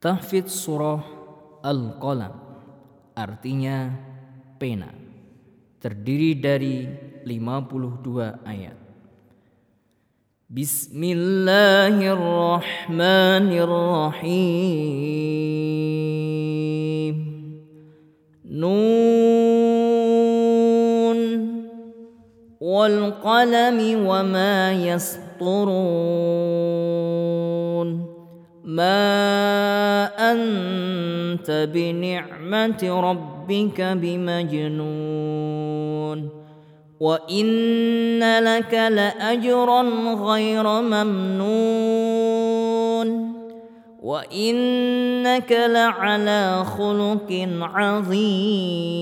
Tahfidz surah Al-Qalam artinya pena. Terdiri dari 52 ayat. Bismillahirrahmanirrahim. Nun wal qalami wa ma yasturun. ما أنت بنعمة ربك بمجنون. وإن لك لأجرا غير ممنون. وإنك لعلى خلق عظيم.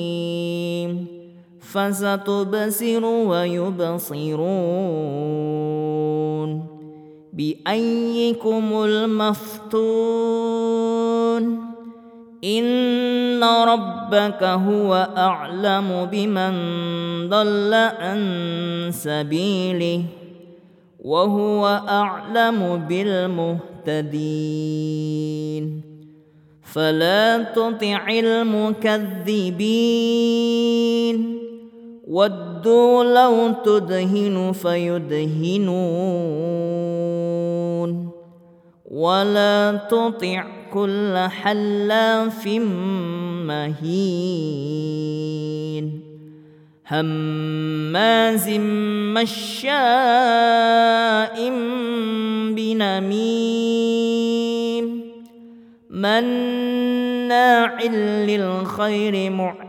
فستبصر ويبصرون. بأيكم المفتون. إن ربك هو أعلم بمن ضل عن سبيله وهو أعلم بالمهتدين. فلا تطع المكذبين. ودوا لو تدهن فيدهنون. ولا تطع كل حلاف مهين. هماز مشاء بنميم. مناع للخير معتد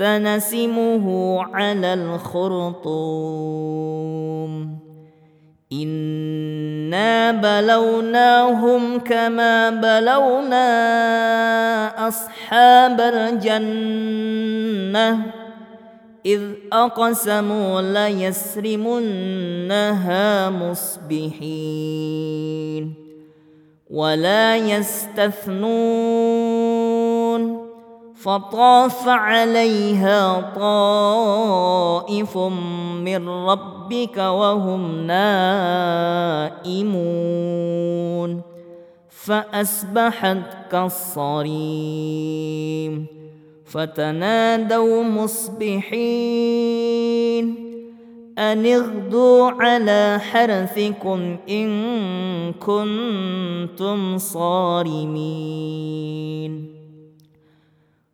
سنسمه على الخرطوم. انا بلوناهم كما بلونا اصحاب الجنه اذ اقسموا ليسرمنها مصبحين ولا يستثنون فطاف عليها طائف من ربك وهم نائمون. فأصبحت كالصريم. فتنادوا مصبحين. أن اغدوا على حرثكم إن كنتم صارمين.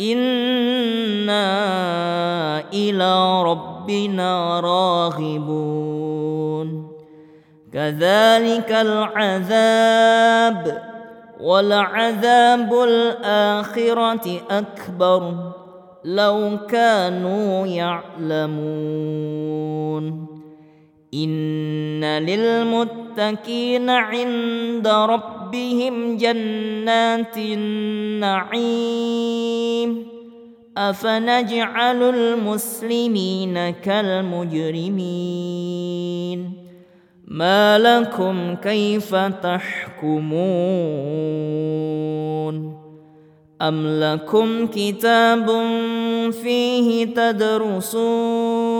إنا إلى ربنا راغبون. كذلك العذاب ولعذاب الآخرة أكبر لو كانوا يعلمون. ان للمتقين عند ربهم جنات النعيم افنجعل المسلمين كالمجرمين ما لكم كيف تحكمون ام لكم كتاب فيه تدرسون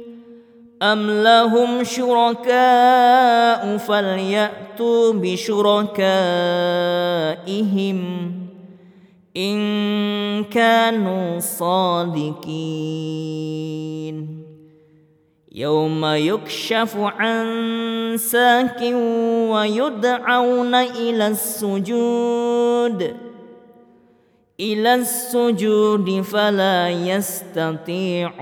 ام لهم شركاء فلياتوا بشركائهم ان كانوا صادقين يوم يكشف عن ساك ويدعون إلى السجود إلى السجود فلا يستطيعون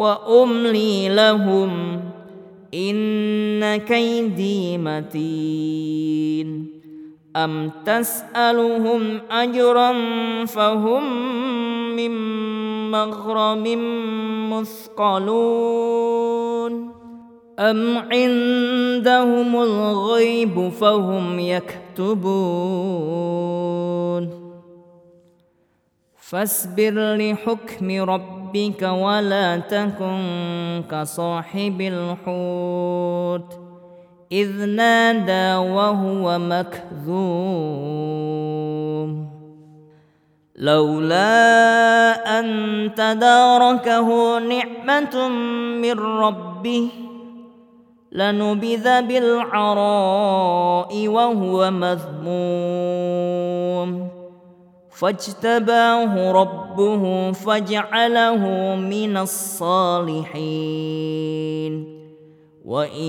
وأملي لهم إن كيدي متين. أم تسألهم أجرا فهم من مغرم مثقلون. أم عندهم الغيب فهم يكتبون. فاصبر لحكم ربك ولا تكن كصاحب الحوت. إذ نادى وهو مكذوم لولا أن تداركه نعمة من ربه لنبذ بالعراء وهو مذموم. فاجتباه ربه فجعله من الصالحين. وإن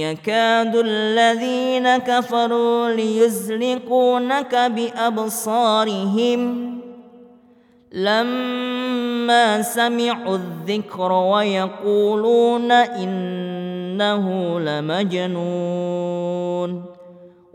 يكاد الذين كفروا ليزلقونك بأبصارهم لما سمعوا الذكر ويقولون إنه لمجنون.